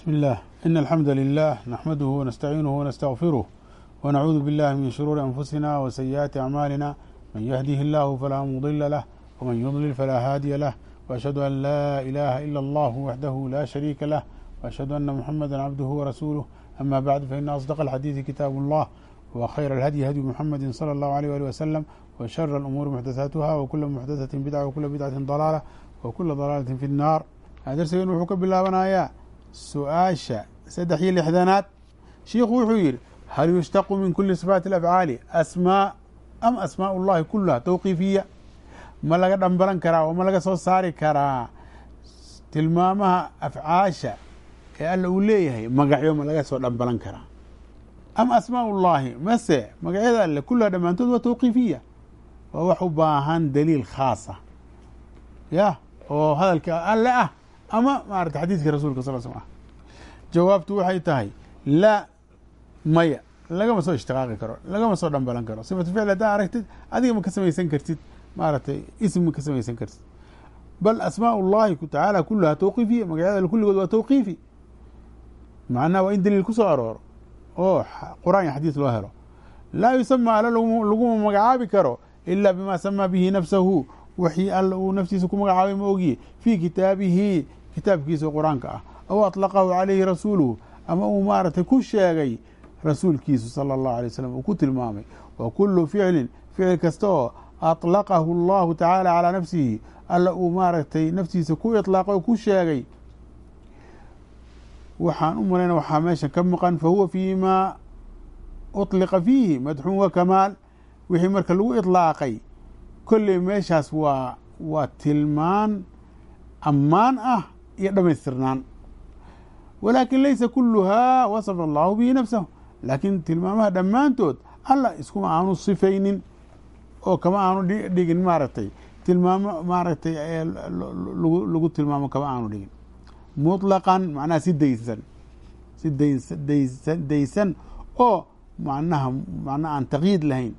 بسم الله إن الحمد لله نحمده ونستعينه ونستغفره ونعوذ بالله من شرور أنفسنا وسيئات أعمالنا من يهده الله فلا مضل له ومن يضلل فلا هادي له وأشهد أن لا إله إلا الله وحده لا شريك له وأشهد أن محمدا عبده ورسوله أما بعد فإن أصدق الحديث كتاب الله وخير الهدي هدي محمد صلى الله عليه وآله وسلم وشر الأمور محدثاتها وكل محدثة بدعة وكل بدعة ضلالة وكل ضلالة في النار درسيgan wuxuu ka bilaabanayaa su'aasha saddex iyo lixdanaad shiikhu wuxuu yidhi hal yushtaqu min kuli sifaati alafcaali asmaa am asmaa ullahi kuluha tawqiifiya? Ma laga dhambalan karaa oo ma laga soo saari karaa tilmaamaha afcaasha ee alla uu leeyahay? Magacyo ma laga soo dhambalan karaa. Am asmaa ullaahi mase magacyada alle kuluha dhammaantood waa tawqiifiya? Waa wax u baahan daliil khaasa ya oo hadalka alle ah ama maarata xadiidka rasuulka sal sl jawaabtu waxay tahay laa maya lagama soo ishtiqaaqi karo lagama soo dhambalan karo. Sifatu ficl haddaa aragtid adiga ma ka samaysan kartid. Maaragtay ism ma ka samaysan kartid. Bal asmaa ullahi tacaala kuluhaa tawqiifiya magacyada kulligood waa tawqiifi. Macnaha waa in daliil ku soo arooro. Oo qur'aan iyo xadiis loo helo. Laa yusamaa alla laguma magacaabi karo ila bima samaa bihi nafsahu. Wixii alla uu naftiisa ku magacaabay ma ogiye? Fii kitaabihi kitaabkiisa qur-aanka ah aw aطlaqahu calayhi rasuuluhu ama uu maaragtay ku sheegay rasuulkiisu sala اllahu alay slam uu ku tilmaamay wa kulu ficlin ficil kasta oo aطlaqahu allahu tacaala calaa nafsihi alla uu maaragtay naftiisa ku iطlaaqay oo ku sheegay waxaan u malayna waxaa meesha ka maqan fahuwa fii ma uطliqa fiihi madxuun wa kamaal wixii marka lagu iطlaaqay kolley meeshaas waa waa tilmaan ammaan ah iyo dhamaystirnaan. Walaakin laysa kuluhaa wasafa allahu bihi nafsahu. Laakiin tilmaamaha dhammaantood alla iskuma aanu sifaynin oo kama aanu dhigin maaragtay. Tilmaamo maaragtay lagu tilmaamo kama aanu dhigin. Muطlaqan macnaha si daysan. Si daysan daysan oo macnaha macnaha aan taqyiid lahayn.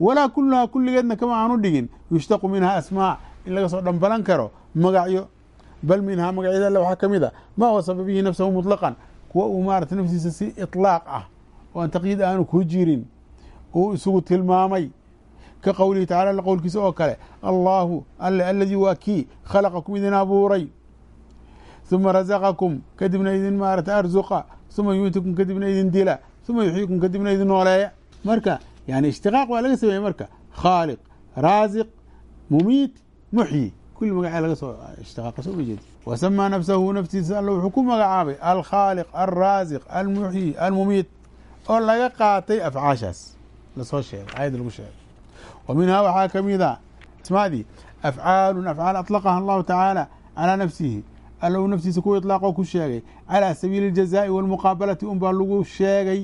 Walaa kuluhaa kulligeedna kama aanu dhigin. Yushtaqu minha asmaa. In laga soo dhambalan karo magacyo bal minhaa magacyada alle waxaa ka mid a maa wasafa bihi nafsahu muطlaqan kuwa uu maarata naftiisa si iطlaaq ah oo aan taqyiid aanu ku jirin uu isugu tilmaamay ka qowlihi tacala alla qowlkiisa oo kale allaahu alle aladii waa kii khalaqakum idin abuuray uma razaqakum kadibna idin maarata arzuqa uma yuutikum kadibna idin dila uma yuxyikum kadibna idin nooleeya marka yani ishtiqaaq waa laga sameeyey marka khaaliq raasiq mumiit muxyi kulli magacya laga soo ishtiqaaqa soo ma jeedi wasamaa nafsahu naftiisa alla wuxuu ku magacaabay alkhaaliq alraasiq almuxyi almumiit oo laga qaatay afcaashaas lasoo sheegay aayadda lagu sheegay wa minhaa waxaa ka mid a asmaadii afcaalun afcaal aطlaqaha allahu tacaala calaa nafsihi alla uu naftiisa ku iطlaaqo ku sheegay calaa sabiili اljazaa'i walmuqaabalati un baa lagu sheegay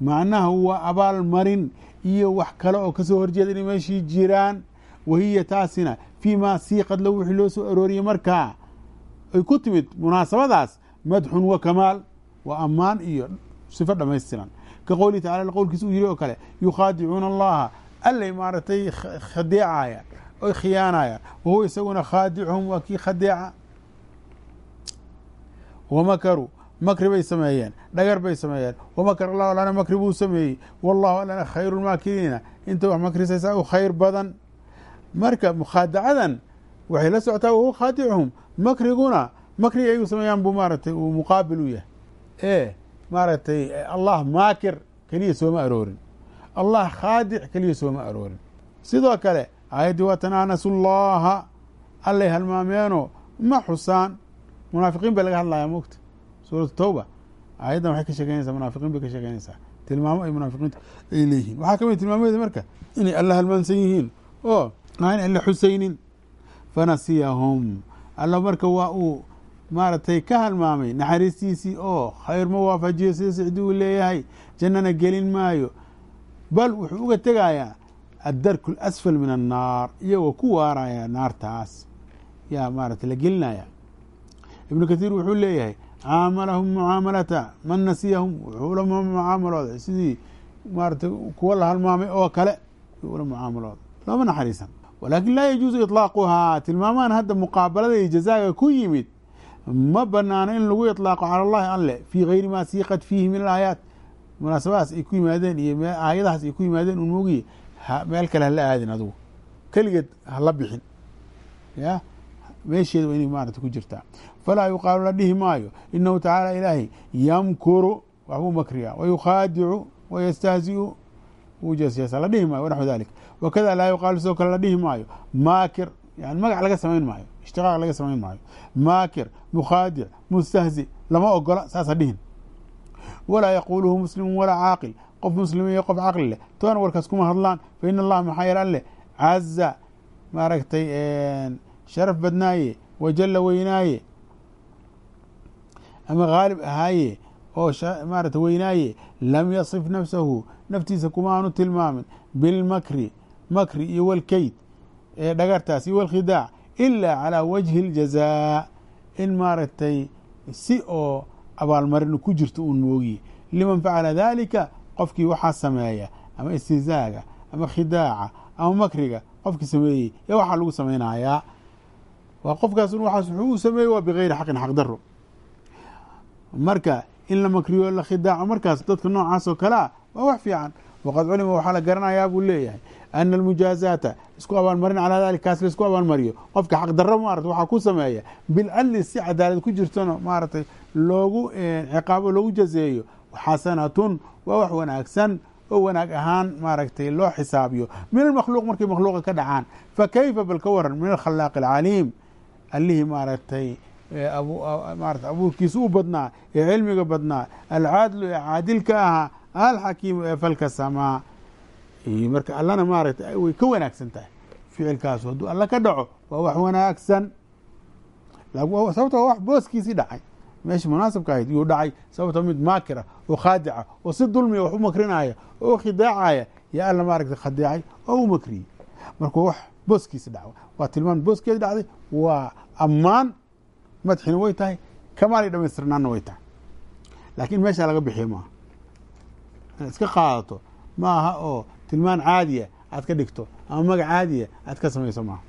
macnaha waa abaal marin iyo wax kale oo kasoo horjeeda inay meeshii jiraan wahiya taasina fii maa siiqad lo wixii loo soo arooriyey markaa ay ku timid munaasabadaas madxun wa kamaal waa ammaan iyo sifo dhammaystiran ka qowlihi tacala qowlkiisa uu yihi oo kale yukhaadicuuna allaha allay maaragtay khadeecayaan oy khiyaanayaan wahuwa isaguna khaadicuhum waa kii khadeeca wamakaruu makri bay sameeyeen dhagar bay sameeyeen wamakar allahu alana makri buu sameeyey wallahu alana khayru lmaakiriina inta wax makrisaysaa u khayr badan marka mukhaadacadan waxay la socotaa wahuwa khaadicuhum? Makriguna makriga ayagu sameeyaan buu maaragtay uu muqaabil u yahay. Ee maaragtay allah maakir keliya sooma aroorin. Allah khaadic keliya sooma aroorin. Sidoo kale aayaddii waa tanaanasu llaha allay halmaameeno ma xusaan. Munaafiqiin bay laga hadlayaa mogta suuratu tawba. Aayaddan waxay ka sheekeynaysaa munaafiqiin bay ka sheekeynaysaa. Tilmaamo ay munaafiqiintu ay leeyihiin. Waxaa ka mid tilmaamaheeda marka inay alla halmaansan yihiin. Oo aan alla xusaynin fanasiyahum. Alla marka waa uu maaragtay ka halmaamay. Naxariistiisii oo khayr ma waafajiyo sida sicdi leeyahay. Jannana gelin maayo. Bal wuxuu uga tegayaa addarku alasfal min annaar iyagoo ku waaraya naartaas. Yaa maaragtay la gelinaya ibnu kathiir wuxuu leeyahay caamalahum mucaamalata. Man nasiyahum? Wuxuu la mucaamalooday sidii maaragtay kuwa la halmaamay oo kale ula mucaamalooday looma naxariisan walaakin laa yajuusu iطlaaquhaa tilmaamaan hadda muqaabalada iyo jazaaga ku yimid ma banaano in lagu iطlaaqo cala allahi alle fii gayri ma siiqat fiihi min alaayaat munaasabadahaas ay ku yimaadeen iyo aayadahaas ay ku yimaadeen un moogiye meel kale hala aadin adugu keligeed hala bixin ya meesheeda waa inay maarata ku jirtaa falaa yuqaalu la dhihi maayo inahu tacaala ilaahay yamkuru waxbuu makriyaa wayukhaadicu wayastahziu wuu jeesjeesa la dhihi maayo wanaxu dalik wakada laa yuqaalu sidoo kale la dhihi maayo maakir yani magac laga samayn maayo ishtiqaaq laga samayn maayo maakir mukhaadic mustahzi lama ogola saas ha dhihin walaa yaquuluhu muslimu walaa caaqil qof muslim iyo qof caqli leh toona warkaas kuma hadlaan fa ina allaha maxaa yeele alleh caza maaragtay sharaf badnaaye wajalla weynaaye ama haalib ahaaye oo maarata weynaaye lam yasif nafsahu naftiisa kumaanu tilmaamin bilmakri makri iyo walkeyd ee dhagartaas iyo walkhidaac ilaa calaa wajhi اljazaa in maaragtay si oo abaalmarin ku jirto uun moogiye liman facala dalika qofkii waxaa sameeya ama istihzaaga ama khidaaca ama makriga qofkii sameeyey yaa waxaa lagu samaynayaa waa qofkaas waxaas wuxuu u sameeyey waa bigayri xaqin xaq daro marka in la makriyo la khidaaco markaas dadka noocaas oo kalea waa wax fiican waqad culima waxaa la garanayaa buu leeyahay ana almujaazaata isku abaalmarin calaa dalik kaas la isku abaalmariyo. Qofka xaq daro maarata waxaa ku sameeya. Bilcadli si cadaalad ku jirtona maaragtay loogu ciqaabo loogu jazeeyo. Xasanatun waa wax wanaagsan oo wanaag ahaan maaragtay loo xisaabiyo. Min almakhluuq markay makhluuqa ka dhacaan. Fa kayfa bal ka waran min alkhalaaqi alcaliim. Allihii maaragtay maarata abuurkiisa u badnaa ee cilmiga badnaa. Alcaadlu ee caadilka ahaa alxakiimu ee falka samaa marka allana maaragtay way ka wanaagsan tahay ficilkaasu. Hadduu alla ka dhaco waa wax wanaagsan. Sababto waa wax booskiisii dhacay. Meesha munaasabka ahayd yuu dhacay. Sababto mid maakira oo khaadica oo si dulmiya wax u makrinaya oo khidaacaya yaa alla maaragtay khadeecay oo u makriyey. Marka wax booskiisi dhaca waa tilmaan booskeedi dhacday waa ammaan. Madxina way tahay kamaali dhamaystirnaanna way tahay. Laakiin meeshaa laga bixiyo maaha inaad iska qaadato ma aha oo tilmaan caadiya aad ka dhigto ama magac caadiya aad ka samayso maaha.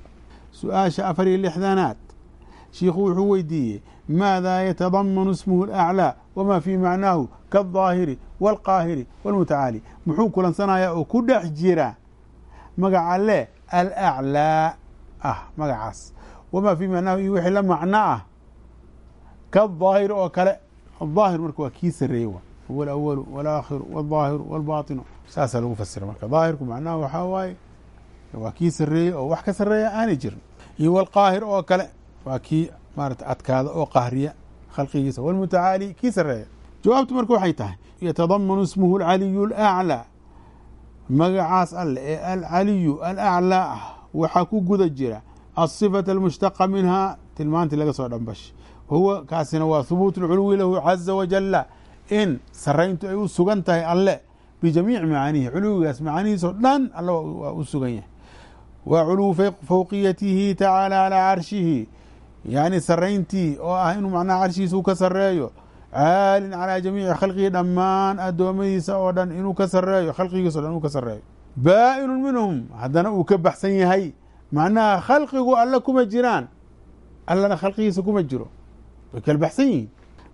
Su'aasha afar iyo lixdanaad shiikhu wuxuu weydiiyey maadaa yatadamanu ismuhu alaclaa wamaa fii macnaahu kaadaahiri waalqaahiri waalmutacaali muxuu kulansanayaa oo ku dhex jira magaca alle alaclaa ah magacaas. Wamaa fii macnaahu iyo wixii la macno ah kadaahiri oo kale. Adaahir marka waa kii sarreeyey huwa alawalu wاlaakhiru wاlظaahiru wاlbaطinu saasaa lagu fasira marka daahirku macnaha waxaa waaye waa kii sareeye oo wax ka sareeya aanay jirin iyo wاlqaahir oo kale waa kii maarata adkaada oo qahriya khalqigiisa wاlmutacaali kii sareeya jawaabtu marka waxay tahay yatadamanu ismuhu alcaliyu alaclaa magacaas alle ee alcaliyu alaclaa ah waxaa ku guda jira alصifata almushtaqa minhaa tilmaantii laga soo dhambashay huwa kaasina waa hubuut اlculuwi lahu caza wajala in sarayntu ay u sugan tahay alle bijamiici macaanihi culuwigaas macaanihiisoo dhan alle waa u sugan yahay. Wa culuwu fawqiyatihi tacaala calaa carshihi yani sarayntii oo ah inuu macnaha carshigiisa u ka sareeyo caalin calaa jamiici khalqihi dhammaan addoommadiisa oo dhan inuu ka sareeyo khalqigiisa o dhan inuu ka sareeyo baa'inun minhum haddana uu ka baxsan yahay macnaha khalqigu alle kuma jiraan allana khalqigiisa kuma jiro. Way kala baxsan yihiin.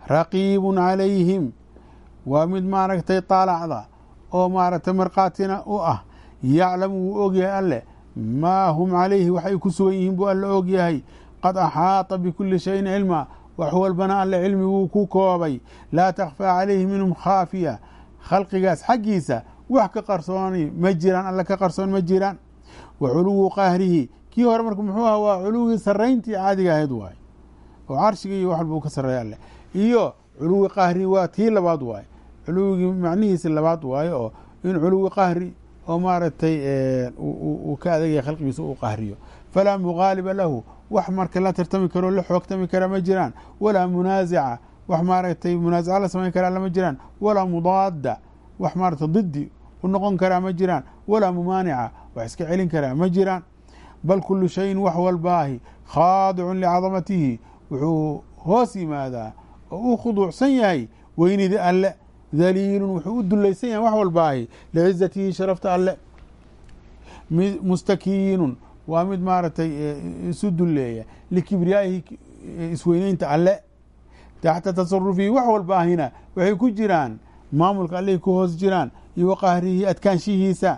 Raqiibun calayhim waa mid maaragtay taalacda oo maaragtay markhaatina u ah. Yaclamu wuu ogyahay alleh maa hum calayhi waxay ku sugan yihiin buu alle ogyahay qad axaata bikuli shayin cilmaa wax walbana alle cilmi wuu ku koobay. Laa takhfaa calayhi minhum khaafiya. Khalqigaas xaggiisa wax ka qarsooni ma jiraan alle ka qarsoon ma jiraan. Wa culuwu qahrihi kii hore marka muxuu aha waa culuwigii sarayntii caadiga ahayd waaye. Oo carshiga iyo wax walba uu ka sareeya alleh iyo culuwi qahri waa tii labaad waaye culuwigii macnihiisi labaad waaye oo in culuwi qahri oo maaragtay uu ka adagaya khalqigiisa uu qahriyo. Falaa mugaaliba lahu wax marka la tartami karo la xoogtami kara ma jiraan. Walaa munaasica wax maaragtay munaasaca la samayn karaa lama jiraan. Walaa mudaada wax maaragtay didi u noqon karaa ma jiraan. Walaa mumaanica wax iska celin karaa ma jiraan. Bal kulu shayin wax walbaahi khaadicun licadamatihi wuxuu hoos yimaadaa oo u khuduucsan yahay weynidii alle daliilun wuxuu u dulaysan yahay wax walbaahi licizatihi sharafta alle mustakiinun waa mid maaragtay isu duleeya likibriyaa'ihi isweyneynta alle taxta tasarufihi wax walba ahina waxay ku jiraan maamulka allay ku hoos jiraan iyo waqahrihi adkaanshihiisa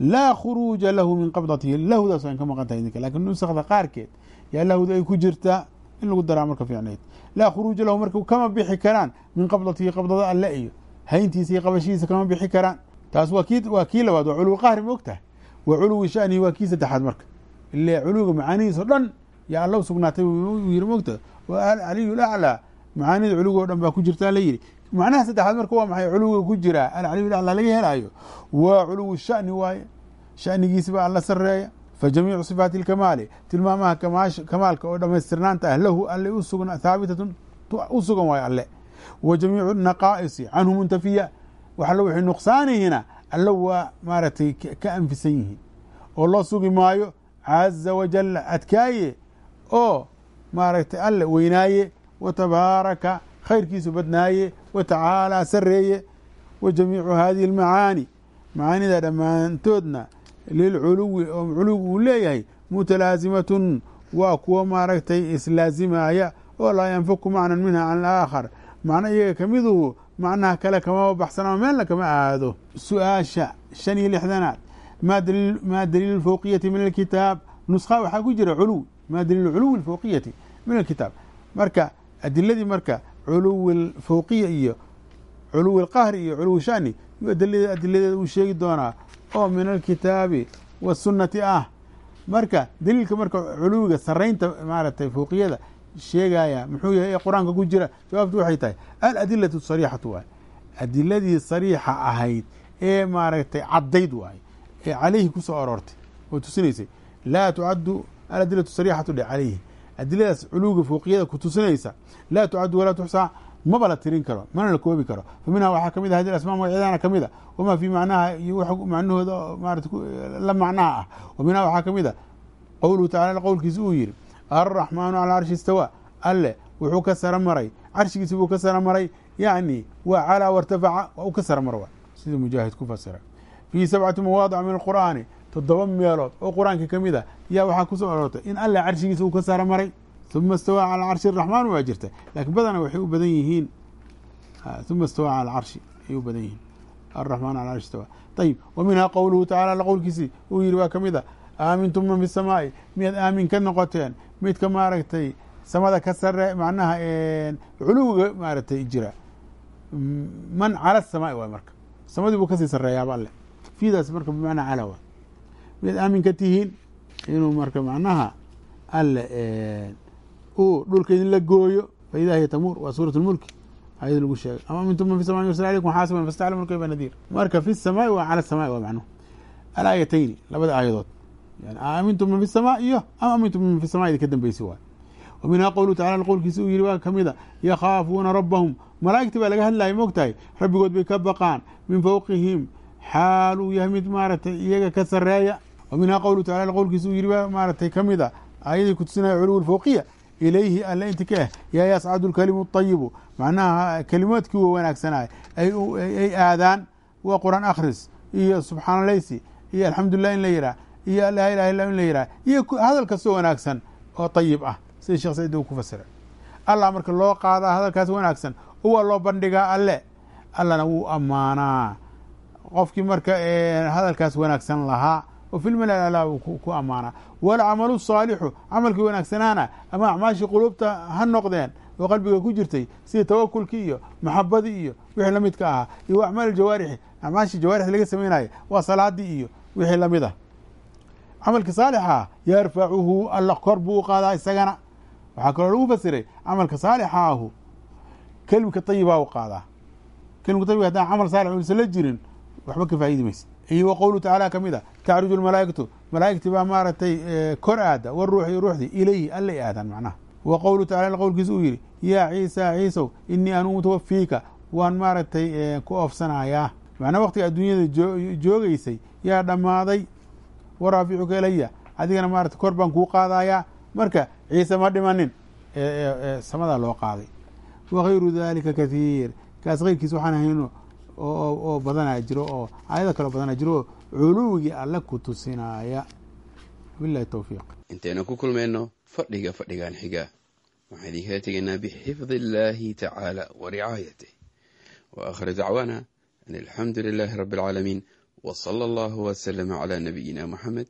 laa khuruuja lahu min qabdatihi lahdaas waan ka maqan tahay idinka laakiin nusakda qaarkeed yaa lahda ay ku jirtaa in lagu daraa marka fiicnayd laa khuruuja lahu marka kama bixi karaan min qabdatihi qabdada alle iyo hayntiisa iyo qabashihiisa kama bixi karaan. Taas waa ki waa kii labaad waa culuwi qahri moogtahay wa culuwi shanihi waa kii saddexaad marka. Ile culuwiga macaanihiis o dhan yaa alla sugnaatay yiri moogtahay wa alcaliyu laclaa macaanida culuwiga o dhan baa ku jirtaa la yidhi. Macnaha saddexaad marka waa maxay? Culuwiga ku jiraa alcaliyu laclaa laga helaayo. Waa culuwi shani waaye. Shanigiisi baa alla sareeya fa jamiicu sifaati ilkamaali tilmaamaha kamaalka oo dhamaystirnaanta ah lahu alle usugna haabitatun u sugan waayo alle wa jamiicu naqaa'isi canhu muntafiya. Waxalla wixii nuqsaanihina alla waa maaragtay ka anfisan yihiin. Oo loo sugi maayo caza wajalla adkaaye. Oo maaragtay alle weynaaye wa tabaaraka khayrkiisu badnaaye wa tacaalaa sareeye wa jamiicu hadihi almacaani macaanida dhammaantoodna lilculuwi oo culuwi uu leeyahay mutalaazimatun waa kuwa maaragtay islaazimaya oo laa yanfaku macnan minha can alaakhar macno iyaga kamiduhu macnaha kale kama baxsanama meelna kama aado. Su'aasha shan iyo lixdanaad maa daliilu lfawqiyati min alkitaab? Nuskha waxaa ku jira culuwi maa daliilu culuwi lfawqiyati min alkitaab? Marka adiladii marka culuwi lfawqiya iyo culuwi lqahri iyo culuwi shani adiladeeda uu sheegi doonaa oo min alkitaabi wasunnati ah. Marka daliilka marka culuwiga saraynta maaragtay fawqiyada sheegaya muxuu yahay ee qur'aanka ku jira jawaabtu waxay tahay aladilatu sariixatu waay. Adiladii sariixa ahayd ee maaragtay caddayd waay ee caleyhi ku soo aroortay oo tusinaysay laa tucaddu aladilatu sariixatu dhe caleyhi adiladaas culuwiga fawqiyada ku tusinaysa laa tucaddu walaa tuxsaa maba la tirin karo mana la koobi karo. Fa minha waxaa ka mid a hadi asmaa magacyadana ka mid a wamaa fii macnaha iyo w macnahooda maarata la macnaha ah. Wa minha waxaa ka mid a qowluhu tacala qowlkiisa uu yihi alraxmaanu cala arshi istawaa alle wuxuu ka sara maray carshigiisa buu ka sara maray yacni waa calaa wartafaca waa u ka sara maro sida mujaahid ku fasira. Fii sabcati mawaadic min alqur'aani toddoba meelood oo qur'aanka ka mid a yaa waxaa ku soo aroortay in alle carshigiisa uu ka sara maray uma istawaa cala carshi araxmaan waa jirta. Laakiin badana waxay u badan yihiin. Uma istawaa cala carshi ayay u badan yihiin. Araxmaan cala arshi istawa. Ayib wa minhaa qowluhu tacala alla qowlkiisii uu yihi waa ka mid a aamintum man fi samaa'i. Miyaad aamin ka noqoteen? Midka maaragtay samada ka sare macnaha culuwiga maaragtay jira. Man cala samaa'i waay marka. Samadii buu ka sii sareeyaaba alle fiidaas marka bimacnaa cala waay miyaad aamin ka tihiin? Inuu marka macnaha alle uu dhulka idinla gooyo fa idaa hiya tamuur waa suurat lmulki ayad lagu sheegay. Ama amintum fi samai yursal alaykum xaasiban fastaclamun kayfa nadiir. Marka fi samaa'i waa cala samaa'i waa macnuhu alaayatayni labada aayadood yani aamintum man fi samaa iyo ama amintum man fi sama idinka dambeysi waay wa minhaa qowluhu tacala qowlkiisa uu yihi waa kamida yakhaafuuna rabbahum malaa'igti baa laga hadlayay moogtahay rabbigood bay ka baqaan min fawqihim xaal uu yahay mid maaragtay iyaga ka sareeya wa minhaa qowluhu tacala qowlkiisa uu yihi waa maaragtay kamida aayadii kutusinaya culuw lfawqiya ilayhi alle inti ka ah yaa yascadu lkalimu ayibu macnaha kelimaadkii wa wanaagsanay ay aadaan waa qur'aan akhris iyo subxaanalaysi iyo alxamdulilah in la yihaah iyo laa ilaha illa in la yihaah iyo hadal kastoo wanaagsan oo ayib ah. Sida sheekh said uu ku fasiray allah marka loo qaadaa hadalkaas wanaagsan oo waa loo bandhigaa alle. Allana wuu ammaanaa. Qofkii marka hadalkaas wanaagsan lahaa oo filmala ala ku ammaanaa. Walcamalu saalixu camalkii wanaagsanaana ama acmaashii quluubta ha noqdeen oo qalbiga ku jirtay sida tawakulkii iyo maxabadii iyo wixii lamidka ahaa iyo acmaal jawaarixi acmaashii jawaarix laga samaynaya waa salaadii iyo wixii la mid ah camalkii saalixa yarfacuhu alla kor buu qaadaa isagana waxaa kaloo lagu fasiray camalka saalixa ahu kelimka ayibaa u qaadaa kelimka ayibka haddaan camal saalix uusan la jirin waxba ka faa'idi maysa iyo wa tacaala ka mid a tacruju lmalaa'ikatu malaa'igti baa maaragtay kor aada waruux iyo ruuxdii ilayhi allay aadaan macnaha wa qowluhu tacala qowlkiisa uu yihi yaa ciisa ciisow inii anuu mutawafiika waan maaragtay ku oofsanayaa macnaa waqtiga adduunyada joogeysay yaa dhammaaday waraaficuka ilaya adigana maarata kor baan kuu qaadayaa marka ciise ma dhimanin. Samadaa loo qaaday. Wakayru dalika kathiir. Kaas keyrkiis waxaan hayno oo badanaa jiro oo aayado kaloo badanaa jiro oo culuwigii alle ku tusinaaya bilahi towfiiq intaynu ku kulmayno fadhiga fadhigan xiga. Waxaan idinkaga tegaynaa bixifdi illaahi tacaala wa ricaayatih wa aakhiru dacwaana an alxamdu lilaahi rabbi alcaalamiin sala allahu wasalama calaa nabiyina moxamed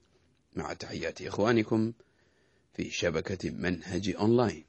maca taxiyaati ikhwaanikum fi shabakati manhaji online